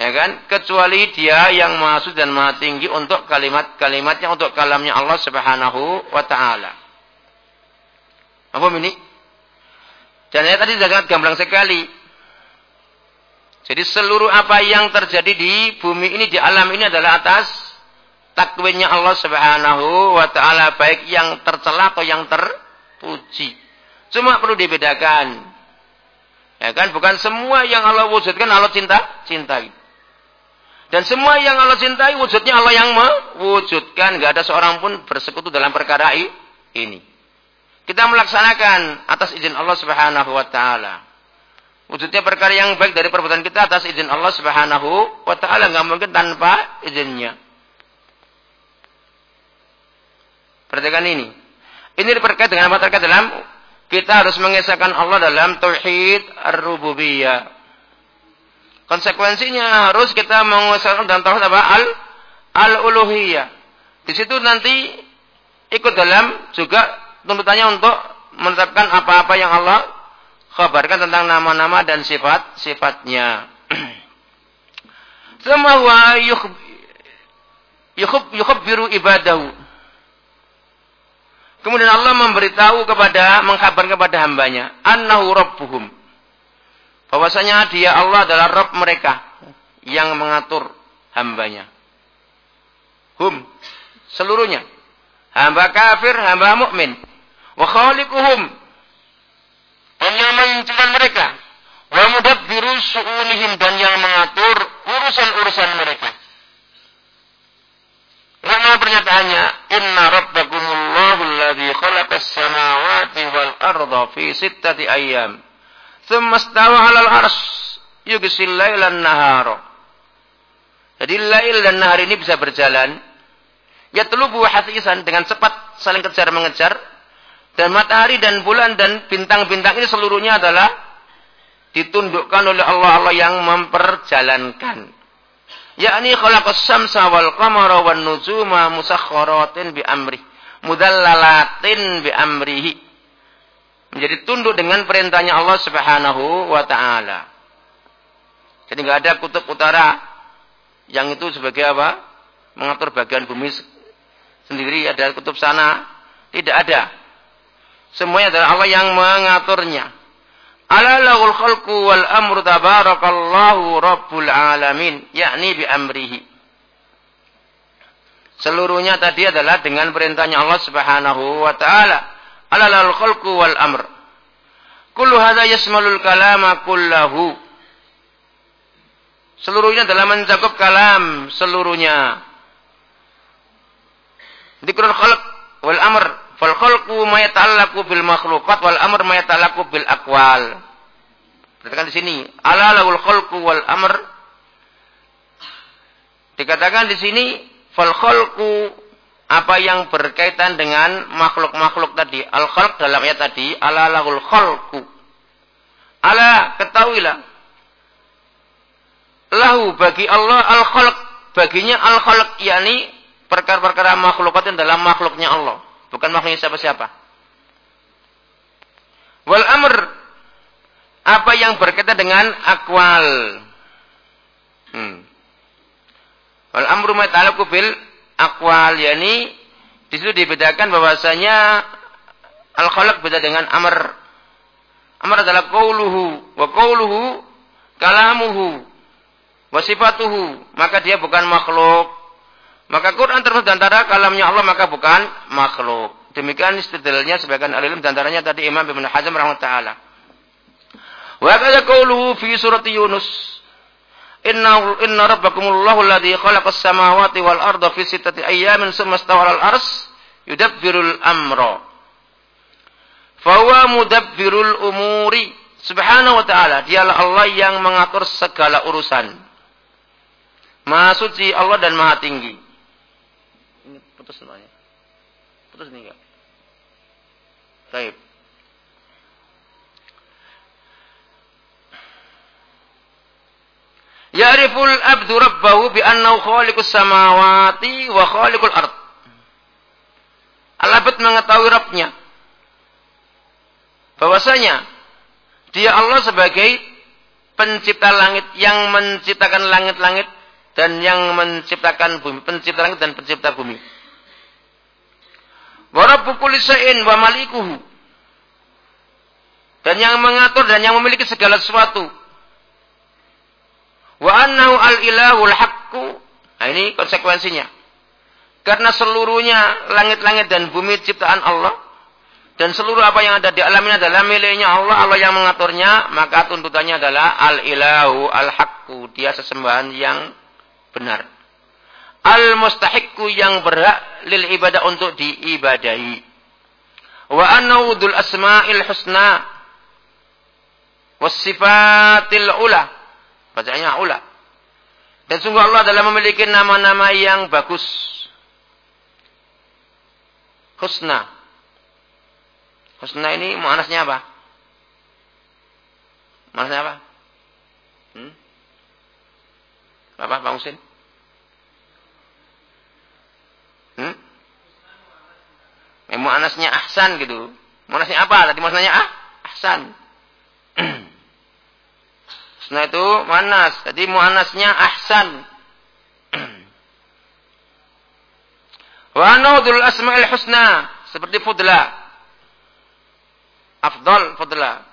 S2: Ya kan? Kecuali dia yang maha dan maha tinggi untuk kalimat-kalimatnya, untuk kalamnya Allah subhanahu wa ta'ala. Apa ini? Dan saya tadi sangat gamblang sekali. Jadi seluruh apa yang terjadi di bumi ini, di alam ini adalah atas takwinnya Allah subhanahu wa ta'ala. Baik yang tercela atau yang terpuji. Cuma perlu dibedakan. Ya kan? Bukan semua yang Allah wujudkan Allah cinta, cintai. Dan semua yang Allah cintai wujudnya Allah yang mewujudkan. Gak ada seorang pun bersekutu dalam perkara ini. Kita melaksanakan atas izin Allah Subhanahu wa taala. Wujudnya perkara yang baik dari perbuatan kita atas izin Allah Subhanahu wa taala nggak mungkin tanpa izinnya. Perhatikan ini. Ini terkait dengan apa terkait dalam kita harus mengesahkan Allah dalam tauhid ar-rububiyah. Konsekuensinya harus kita mengesahkan dalam tauhid apa? Al al-uluhiyah. Di situ nanti ikut dalam juga tuntutannya untuk menetapkan apa-apa yang Allah kabarkan tentang nama-nama dan sifat-sifatnya. [clears throat] Semua yukhub biru ibadahu. Kemudian Allah memberitahu kepada mengkabar kepada hambanya, annahu rabbuhum. Bahwasanya dia Allah adalah Rabb mereka yang mengatur hambanya. Hum seluruhnya. Hamba kafir, hamba mukmin wa khaliquhum dan yang menciptakan mereka wa mudabbiru su'unihim dan yang mengatur urusan-urusan mereka. Karena pernyataannya inna rabbakumullahu alladhi khalaqas samawati wal arda fi sittati ayyam thumma istawa 'alal 'arsy yughsil lailan nahara. Jadi lail dan nahar ini bisa berjalan. Ya telubu hasisan dengan cepat saling kejar mengejar dan matahari dan bulan dan bintang-bintang ini seluruhnya adalah ditundukkan oleh Allah Allah yang memperjalankan. Yakni khalaqas syamsa wal qamara wan nujuma musakhkharatin bi amri. Mudallalatin bi amrihi. Menjadi tunduk dengan perintahnya Allah Subhanahu wa taala. Jadi enggak ada kutub utara yang itu sebagai apa? Mengatur bagian bumi sendiri ada kutub sana. Tidak ada. Semuanya adalah Allah yang mengaturnya. Ala lahul khalqu wal amru tabarakallahu rabbul alamin. Yakni bi amrihi. Seluruhnya tadi adalah dengan perintahnya Allah subhanahu wa ta'ala. Ala lahul khalqu wal amr. Kullu hadha yasmalul kalama kullahu. Seluruhnya adalah mencakup kalam seluruhnya. Dikrul khalq wal amr Fal khalqu ma yata'allaqu bil makhluqat wal amr ma yata'allaqu bil aqwal. Perhatikan di sini, ala lahul khalqu wal amr Dikatakan di sini fal khalqu apa yang berkaitan dengan makhluk-makhluk tadi. Al khalq dalam ayat tadi ala lahul khalqu. Ala ketahuilah lahu bagi Allah al khalq baginya al khalq yakni perkara-perkara makhlukat dalam makhluknya Allah, bukan makhluknya siapa-siapa. Wal amr apa yang berkaitan dengan akwal. Hmm. Wal amru ma bil aqwal yani di situ dibedakan bahwasanya al khalaq beda dengan amr. Amr adalah qauluhu wa qauluhu kalamuhu wa sifatuhu, maka dia bukan makhluk. Maka Quran termasuk antara kalamnya Allah maka bukan makhluk. Demikian istidlalnya sebagian alim antaranya tadi Imam Ibnu Hazm rahimahullah Wa kadza qauluhu fi surat Yunus Inna inna rabbakumullahu alladhi khalaqas samawati wal arda fi sittati ayyamin tsumma istawa 'alal ars yudabbirul amra. Fahuwa mudabbirul umuri. Subhanahu wa ta'ala, dialah Allah yang mengatur segala urusan. Maha suci Allah dan maha tinggi. Ini putus semuanya. Putus ini enggak? Baik. Ya'riful abdu rabbahu bi annahu khaliqus samawati wa khaliqul ard. Al-abd mengetahui Rabbnya. Bahwasanya dia Allah sebagai pencipta langit yang menciptakan langit-langit dan yang menciptakan bumi, pencipta langit dan pencipta bumi. Wa rabbu kulli wa malikuhu. Dan yang mengatur dan yang memiliki segala sesuatu Wa annahu al-ilahul haqqu. Nah ini konsekuensinya. Karena seluruhnya langit-langit dan bumi ciptaan Allah dan seluruh apa yang ada di alam ini adalah miliknya Allah, Allah yang mengaturnya, maka tuntutannya adalah al-ilahu al-haqqu, dia sesembahan yang benar. Al-mustahiqqu yang berhak lil ibadah untuk diibadahi. Wa annahu asma'il husna was sifatil ula Bacanya ula. Dan sungguh Allah adalah memiliki nama-nama yang bagus. Husna. Husna ini mu'anasnya apa? Mu'anasnya apa? Hmm? Apa Bang Husin? Hmm? Eh, mu'anasnya ahsan gitu. Mu'anasnya apa? Tadi maksudnya ah? Ahsan. [clears throat] Husna itu manas. Jadi muannasnya ahsan. [clears throat] Wa naudul asma'il husna seperti fudla. Afdal fudla.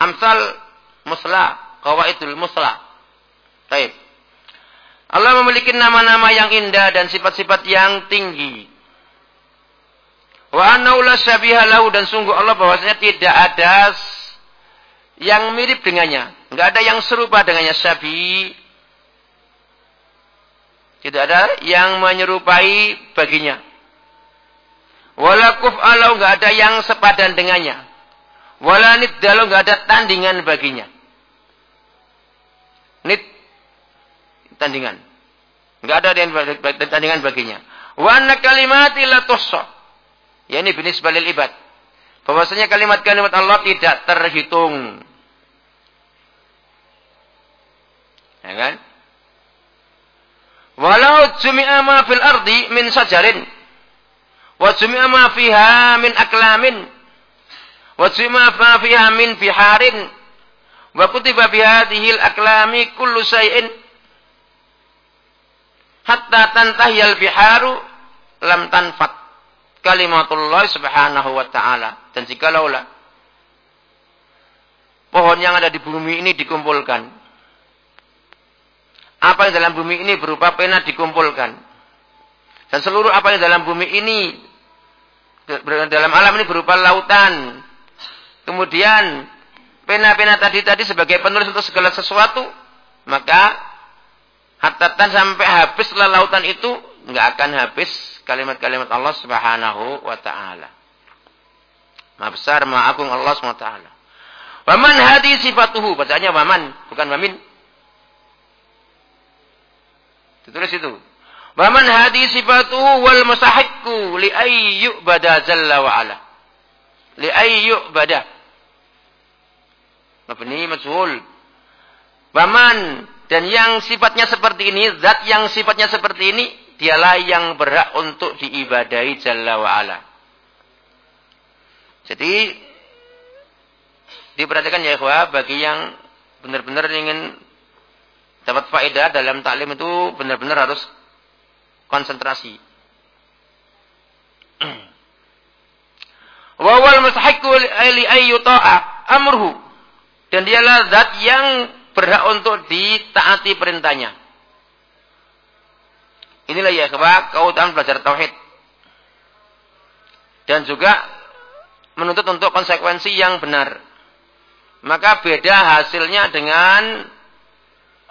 S2: Amsal musla, qawaidul musla. Baik. Allah memiliki nama-nama yang indah dan sifat-sifat yang tinggi. Wa annahu la syabiha dan sungguh Allah bahwasanya tidak ada yang mirip dengannya. Enggak ada yang serupa dengannya Syafi'i. Tidak ada yang menyerupai baginya. Walakuf alau enggak ada yang sepadan dengannya. Walanid dalau enggak ada tandingan baginya. Nid tandingan. Enggak ada yang tandingan baginya. Wa anna kalimati la Ya ini binis balil ibad. Bahwasanya kalimat-kalimat Allah tidak terhitung. Ya kan? Walau jumi'a ma fil ardi min sajarin. Wa jumi'a ma fiha min aklamin. Wa jumi'a ma fiha min biharin. Wa kutiba bi hadhihi aklami kullu shay'in hatta tantahiyal biharu lam tanfat. Kalimatullah subhanahu wa ta'ala. Dan jikalaulah pohon yang ada di bumi ini dikumpulkan apa yang dalam bumi ini berupa pena dikumpulkan. Dan seluruh apa yang dalam bumi ini, dalam alam ini berupa lautan. Kemudian, pena-pena tadi-tadi sebagai penulis untuk segala sesuatu, maka hatatan sampai habis lautan itu, nggak akan habis kalimat-kalimat Allah subhanahu wa ta'ala. Maha besar, maha agung Allah subhanahu wa ta'ala. Waman hadi sifatuhu. Bacanya waman, bukan wamin. Ditulis itu. Waman hadi sifatu wal musahikku li ayyu bada jalla wa ala. Li ayyu bada. Mabni majhul. Waman dan yang sifatnya seperti ini, zat yang sifatnya seperti ini, dialah yang berhak untuk diibadahi jalla wa ala. Jadi diperhatikan ya ikhwah bagi yang benar-benar ingin dapat faedah dalam taklim itu benar-benar harus konsentrasi. [clears throat] Wawal mustahiqu li ayyuta'a amruhu. Dan dialah zat yang berhak untuk ditaati perintahnya. Inilah ya kebak keutamaan belajar tauhid. Dan juga menuntut untuk konsekuensi yang benar. Maka beda hasilnya dengan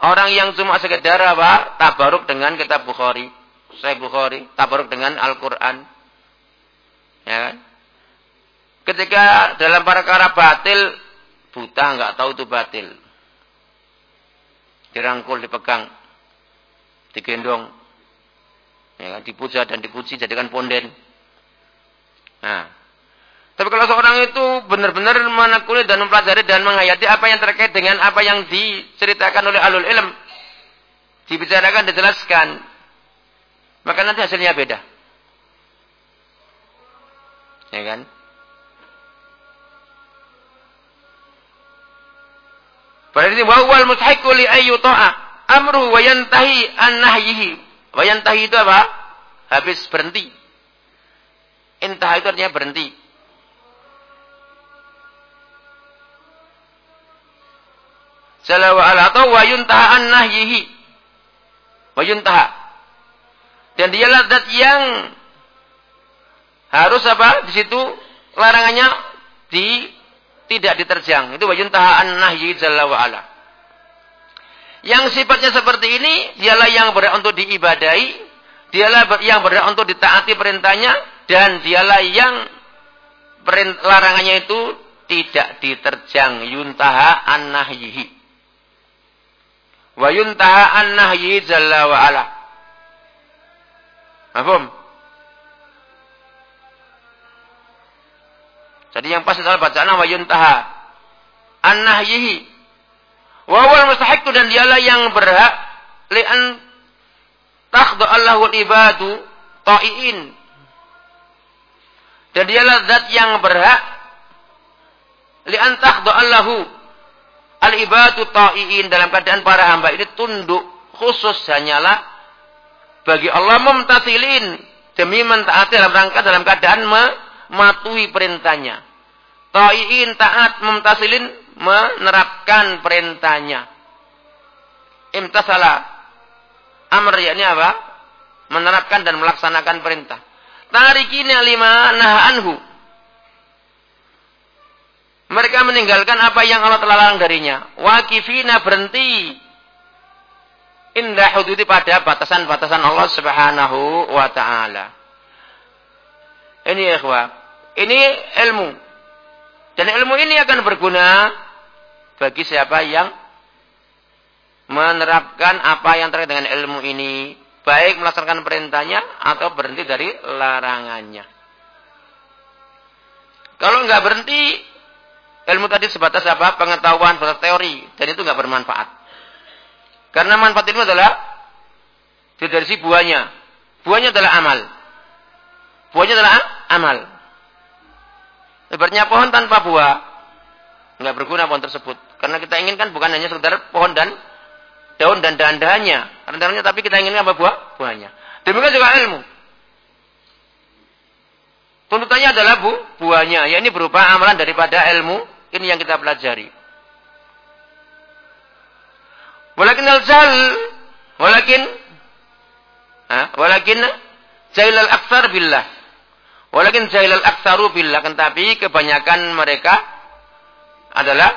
S2: orang yang cuma sekedar apa? Tabaruk dengan kitab Bukhari. Sahih Bukhari, tabaruk dengan Al-Quran. Ya kan? Ketika dalam perkara batil, buta nggak tahu itu batil. Dirangkul, dipegang, digendong, ya kan? dipuja dan dipuji, jadikan ponden. Nah, tapi kalau seorang itu benar-benar menekuni dan mempelajari dan menghayati apa yang terkait dengan apa yang diceritakan oleh alul ilm, dibicarakan, dijelaskan, maka nanti hasilnya beda. Ya kan? Berarti wal mustahiqu li ayyu ta'a amru wa yantahi an nahyihi. Wa yantahi itu apa? Habis berhenti. Intah itu artinya berhenti. Jalla wa ala atau wa yuntaha an nahyihi. Wa yuntaha. Dan dialah zat yang harus apa? Di situ larangannya di tidak diterjang. Itu wajun tahaan nahyi jalla wa ala. Yang sifatnya seperti ini, dialah yang berhak untuk diibadai, dialah yang berhak untuk ditaati perintahnya, dan dialah yang larangannya itu tidak diterjang. Yuntaha an nahyihi. Wa yuntaha an nahyi jalla wa ala. Mahfum? Jadi yang pasti adalah bacaan wa yuntaha an-nahyihi. Wa huwal mustahiq dan dialah yang berhak li'an takhdu Allahu ibadu ta'iin. Dan dialah zat yang berhak li'an takhdu Allahu al-ibadu ta'iin dalam keadaan para hamba ini tunduk khusus hanyalah bagi Allah memtasilin demi mentaati dalam rangka dalam keadaan mematuhi perintahnya. Ta'iin taat memtasilin menerapkan perintahnya. Imtasala amr yakni apa? Menerapkan dan melaksanakan perintah. Tarikina lima nahanhu. Mereka meninggalkan apa yang Allah telah larang darinya. Wakifina berhenti indah hududi pada batasan-batasan Allah Subhanahu wa taala. Ini ikhwah. Ini ilmu. Dan ilmu ini akan berguna bagi siapa yang menerapkan apa yang terkait dengan ilmu ini, baik melaksanakan perintahnya atau berhenti dari larangannya. Kalau nggak berhenti, ilmu tadi sebatas apa? Pengetahuan, sebatas teori, dan itu nggak bermanfaat. Karena manfaat ilmu adalah dari si buahnya. Buahnya adalah amal. Buahnya adalah amal. Ibaratnya pohon tanpa buah, nggak berguna pohon tersebut. Karena kita inginkan bukan hanya sekedar pohon dan daun dan dahan-dahannya, tapi kita inginkan apa buah? Buahnya. Demikian juga ilmu. Tuntutannya adalah bu, buahnya. Ya ini berupa amalan daripada ilmu. Ini yang kita pelajari. Walakin al-jahl walakin ha? walakin jahil al-aktsar billah. Walakin jahil al-aktsaru billah, tetapi kebanyakan mereka adalah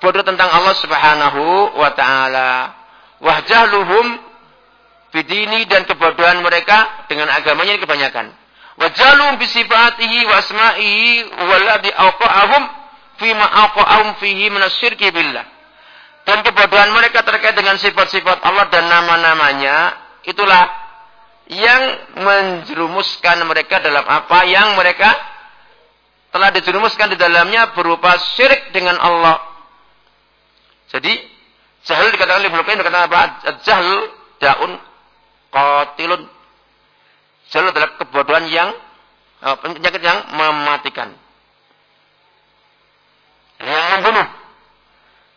S2: bodoh tentang Allah Subhanahu wa taala. Wahjahluhum bidini dan kebodohan mereka dengan agamanya kebanyakan. Wajalum bisifatihi wa asma'ihi walladhi awqa'ahum fima awqa'ahum fihi minasyirki billah Dan kebodohan mereka terkait dengan sifat-sifat Allah dan nama-namanya, itulah yang menjerumuskan mereka dalam apa yang mereka telah dijerumuskan di dalamnya berupa syirik dengan Allah. Jadi, jahil dikatakan Ibnu dikatakan apa? Jahil daun qatilun. Jahil adalah kebodohan yang eh, penyakit yang mematikan. Yang membunuh.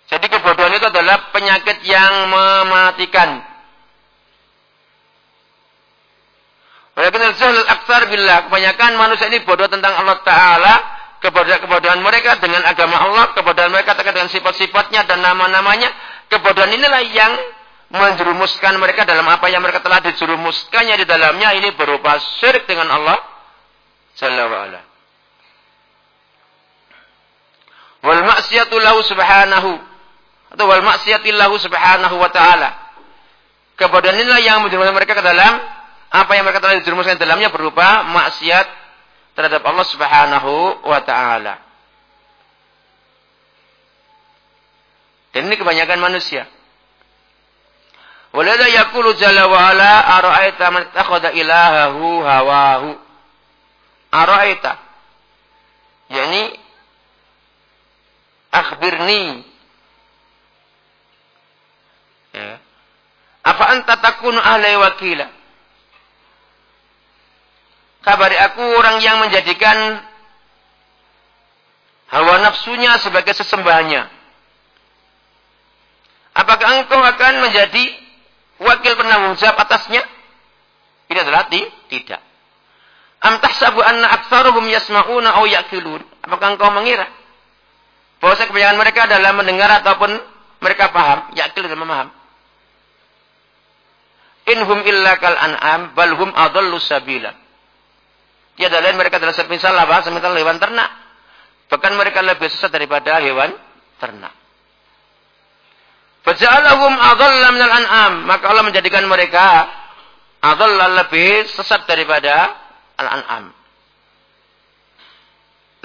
S2: Jadi kebodohan itu adalah penyakit yang mematikan. Walakin al-zahlul aksar billah. Kebanyakan manusia ini bodoh tentang Allah Ta'ala. Kebodohan-kebodohan mereka dengan agama Allah. Kebodohan mereka terkait dengan sifat-sifatnya dan nama-namanya. Kebodohan inilah yang menjerumuskan mereka dalam apa yang mereka telah dijerumuskannya di dalamnya. Ini berupa syirik dengan Allah. Sallallahu alaihi Wal maksiatu lahu subhanahu atau wal maksiatillahu subhanahu wa ta'ala. Kebodohan inilah yang menjerumuskan mereka ke dalam apa yang mereka telah dijerumuskan dalamnya berupa maksiat terhadap Allah subhanahu wa ta'ala. Dan ini kebanyakan manusia. Walada yakulu jalla wa ala ara'aita man takhada ilahahu hawahu. Ara'aita. Yani akhbirni Ya. Apa anta takunu ahlai wakila? Kabari aku orang yang menjadikan hawa nafsunya sebagai sesembahannya. Apakah engkau akan menjadi wakil penanggung jawab atasnya? Ini adalah tidak. Am tahsabu anna aktsaruhum yasma'una aw yaqilun? Apakah engkau mengira bahwa kebanyakan mereka adalah mendengar ataupun mereka paham, yakil dan memaham? Inhum illa kal an'am bal hum adallu sabila. Tiada lain mereka adalah semisal apa? Semisal hewan ternak. Bahkan mereka lebih sesat daripada hewan ternak. Faja'alahum adalla minal an'am. Maka Allah menjadikan mereka adalla lebih sesat daripada al-an'am.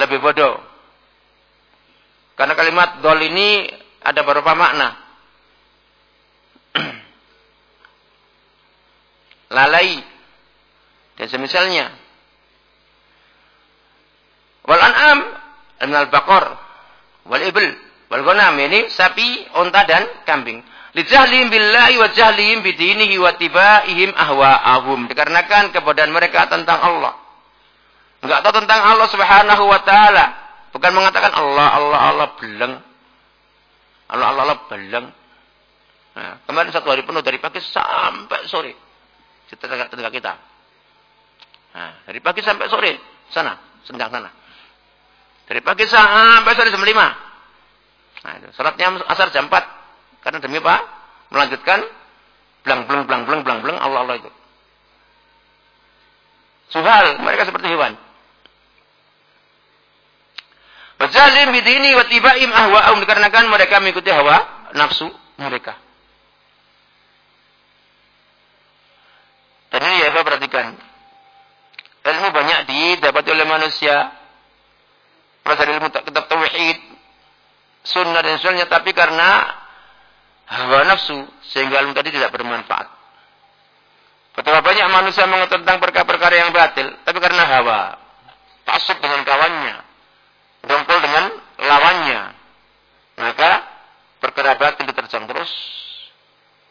S2: Lebih bodoh. Karena kalimat dol ini ada beberapa makna. [clears throat] lalai dan semisalnya. Wal an'am al baqar wal ibl wal ini sapi, unta dan kambing. Lijahlihim billahi wa jahlihim bidinihi wa tibaihim ahwa'ahum. Dikarenakan kebodohan mereka tentang Allah. Enggak tahu tentang Allah Subhanahu wa taala. Bukan mengatakan Allah, Allah, Allah beleng. Allah, Allah, Allah beleng. Nah, kemarin satu hari penuh dari pagi sampai sore di tetangga, kita. Nah, dari pagi sampai sore sana, sendang sana. Dari pagi sampai sore jam 5. Nah, itu. Salatnya asar jam 4. Karena demi apa? Melanjutkan blang blang blang blang blang blang Allah Allah itu. Suhal, mereka seperti hewan. Wajalim bidini wa tibaim ahwa'um dikarenakan mereka mengikuti hawa nafsu mereka. Dan ini ya saya perhatikan. Ilmu banyak didapat oleh manusia. Belajar ilmu kitab tauhid, sunnah dan sebagainya, tapi karena hawa nafsu sehingga ilmu tadi tidak bermanfaat. Betapa banyak manusia mengetahui tentang perkara-perkara yang batil, tapi karena hawa, tasuk dengan kawannya, dongkol dengan lawannya, maka perkara batil diterjang terus,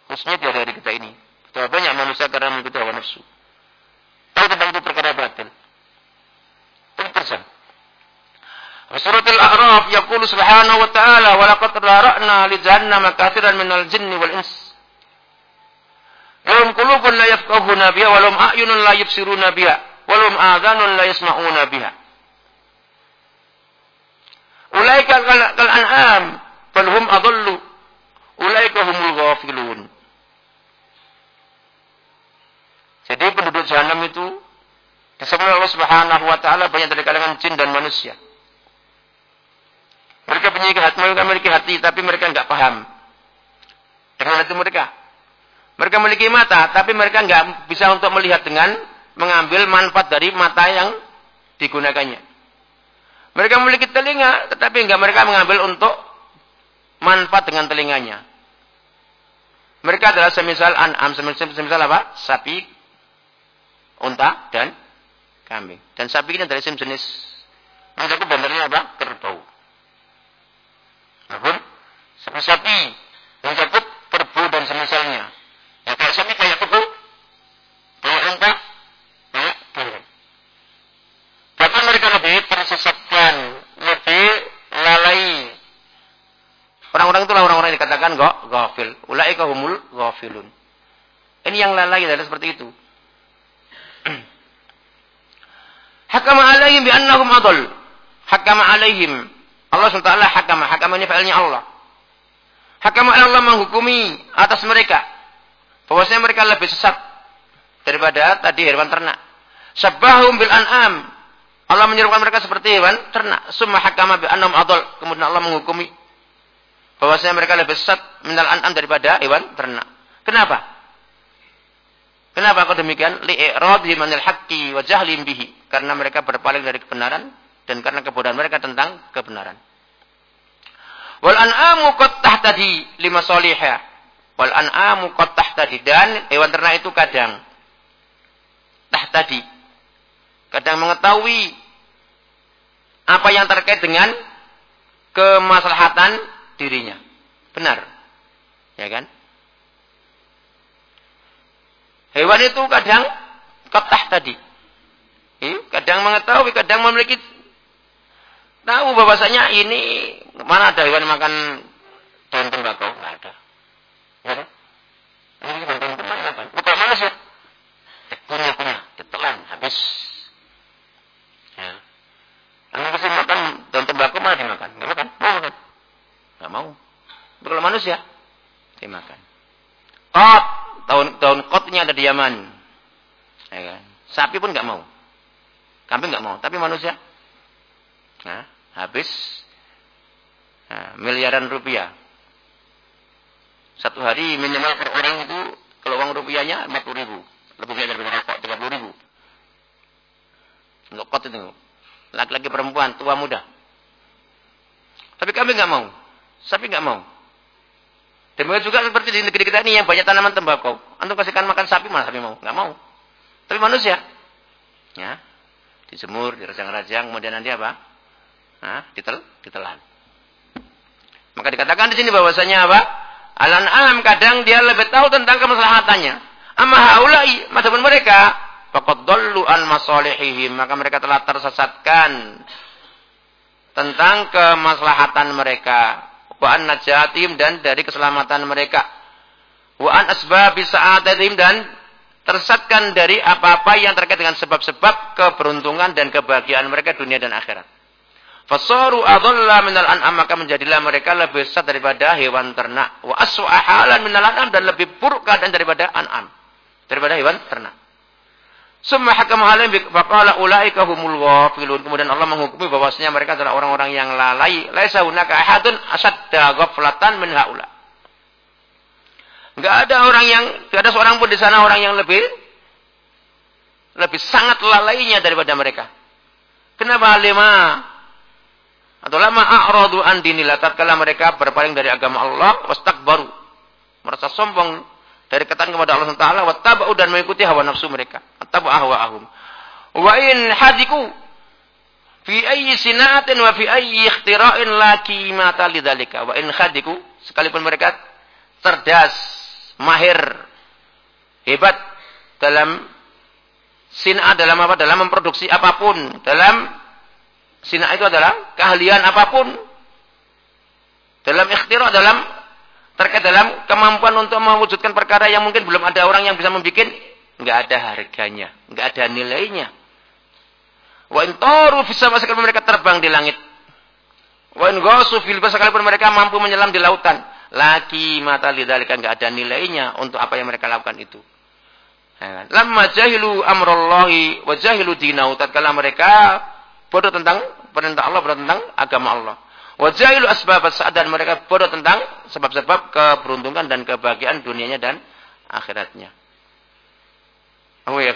S2: khususnya di hari-hari kita ini. Betapa banyak manusia karena mengikuti hawa nafsu. Tahu tentang itu perkara batil. Itu terjadi. Surat Al-A'raf yaqulu subhanahu wa ta'ala wa laqad ra'na li jahannama katsiran minal jinni wal ins. Lahum qulubun la yafqahuna biha wa lahum a'yunun la yubsiruna biha wa lahum adhanun la yasma'una biha. Ulaika kal an'am bal hum adallu. Ulaika humul ghafilun. Jadi penduduk jahanam itu disebut Allah Subhanahu wa taala banyak dari kalangan jin dan manusia. Mereka punya hati, mereka memiliki hati, tapi mereka enggak paham. Dengan itu mereka. Mereka memiliki mata, tapi mereka enggak bisa untuk melihat dengan mengambil manfaat dari mata yang digunakannya. Mereka memiliki telinga, tetapi enggak mereka mengambil untuk manfaat dengan telinganya. Mereka adalah semisal an'am, semisal, semisal apa? Sapi, unta, dan kambing. Dan sapi ini adalah jenis yang satu bandarnya apa? Kerbau. Namun, seperti sapi, satu kerbau dan semisalnya. Ya kalau sapi kayak kerbau, kayak unta, kayak kambing. Bahkan mereka lebih tersesatkan, lebih lalai. Orang-orang itulah orang-orang yang dikatakan go, gofil. Ulaika humul gofilun. Ini yang lalai adalah seperti itu. [clears throat] Hakama alaihim bi annahum adall. Hakama alaihim. Allah SWT hakama. Hakama ini fa'ilnya Allah. Hakama Allah menghukumi atas mereka. Bahwasanya mereka lebih sesat daripada tadi hewan ternak. Sabahum bil an'am. Allah menyerukan mereka seperti hewan ternak. Summa hakama bi annahum adall. Kemudian Allah menghukumi bahwasanya mereka lebih sesat minal an'am daripada hewan ternak. Kenapa? Kenapa kok demikian? Li'iradi manil haqqi wa jahlim bihi. Karena mereka berpaling dari kebenaran dan karena kebodohan mereka tentang kebenaran. Wal an'amu qad tahtadi lima solihah. Wal an'amu qad tahtadi dan hewan ternak itu kadang tahtadi. Kadang mengetahui apa yang terkait dengan kemaslahatan dirinya. Benar. Ya kan? Hewan itu kadang ketah tadi. Kadang mengetahui, kadang memiliki tahu bahwasanya ini mana ada hewan makan daun tembakau? Tidak ada. Ya kan? Manusia. Ditelan habis. Ya. Makan daun tembakau dimakan? Enggak makan. Mau? Enggak manusia dimakan. Kot daun daun kotnya ada di Yaman. Ya kan? Sapi pun nggak mau. Kambing nggak mau, tapi manusia nah, habis nah, miliaran rupiah. Satu hari minimal per orang itu kalau uang rupiahnya 40 ribu. Lebih banyak dari rokok, 30 ribu. Untuk kot itu. Laki-laki perempuan, tua muda. Tapi kami nggak mau. Sapi nggak mau. Demikian juga seperti di negeri kita ini yang banyak tanaman tembakau. Antum kasihkan makan sapi mana sapi mau? Enggak mau. Tapi manusia, ya, dijemur, dirajang-rajang, kemudian nanti apa? Nah, ditel, ditelan. Maka dikatakan di sini bahwasanya apa? Alan alam kadang dia lebih tahu tentang kemaslahatannya. Amma haulai, madapun mereka, faqad dallu an masalihihim, maka mereka telah tersesatkan tentang kemaslahatan mereka wa an najatim dan dari keselamatan mereka wa an asbabi sa'adatihim dan tersesatkan dari apa-apa yang terkait dengan sebab-sebab keberuntungan dan kebahagiaan mereka dunia dan akhirat. Fasaru adalla minal an'am maka menjadilah mereka lebih sesat daripada hewan ternak. Wa aswa halan minal an'am dan lebih buruk keadaan daripada an'am. Daripada hewan ternak. Summa hakam halim faqala ulaika humul ghafilun. Kemudian Allah menghukumi bahwasanya mereka adalah orang-orang yang lalai. Laisa hunaka ahadun asadda ghaflatan min haula. Enggak ada orang yang enggak ada seorang pun di sana orang yang lebih lebih sangat lalainya daripada mereka. Kenapa lima atau lama a'radu an dinillah tatkala mereka berpaling dari agama Allah wastakbaru merasa sombong dari ketaatan kepada Allah Taala wa tabau dan mengikuti hawa nafsu mereka. Tabu ahwaahum. Wa in hadiku fi ayyi sinatin wa fi ayyi ikhtira'in la qimata lidzalika. Wa in hadiku sekalipun mereka cerdas, mahir, hebat dalam sina dalam apa? Dalam memproduksi apa pun, dalam sina itu adalah keahlian apa pun. Dalam ikhtira, dalam terkait dalam kemampuan untuk mewujudkan perkara yang mungkin belum ada orang yang bisa membuat, nggak ada harganya, nggak ada nilainya. Wa in taru fi sekalipun mereka terbang di langit. Wa in ghasu fil sekalipun mereka mampu menyelam di lautan. Laki mata lidzalika nggak ada nilainya untuk apa yang mereka lakukan itu. Kan? Lamma jahilu amrallahi wa jahilu dinahu tatkala mereka bodoh tentang perintah Allah, bodoh tentang agama Allah. Wajailu asbab dan mereka bodoh tentang sebab-sebab keberuntungan dan kebahagiaan dunianya dan akhiratnya. Oh ya,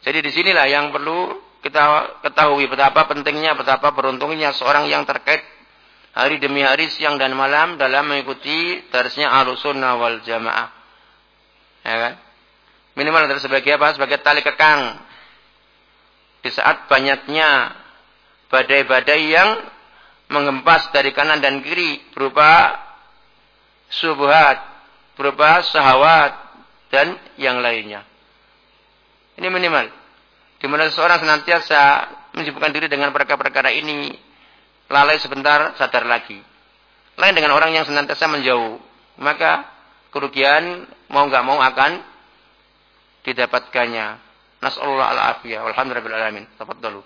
S2: Jadi di sinilah yang perlu kita ketahui betapa pentingnya, betapa beruntungnya seorang yang terkait hari demi hari, siang dan malam dalam mengikuti darsnya Ahlussunnah wal Jamaah. Ya kan? Minimal dari sebagai apa? Sebagai tali kekang. Di saat banyaknya badai-badai yang mengempas dari kanan dan kiri berupa subuhat, berupa sahwat dan yang lainnya. Ini minimal. Di mana seseorang senantiasa menyibukkan diri dengan perkara-perkara ini, lalai sebentar, sadar lagi. Lain dengan orang yang senantiasa menjauh, maka kerugian mau nggak mau akan didapatkannya. Nasallahu al-afiyah. Walhamdulillah alamin. dulu.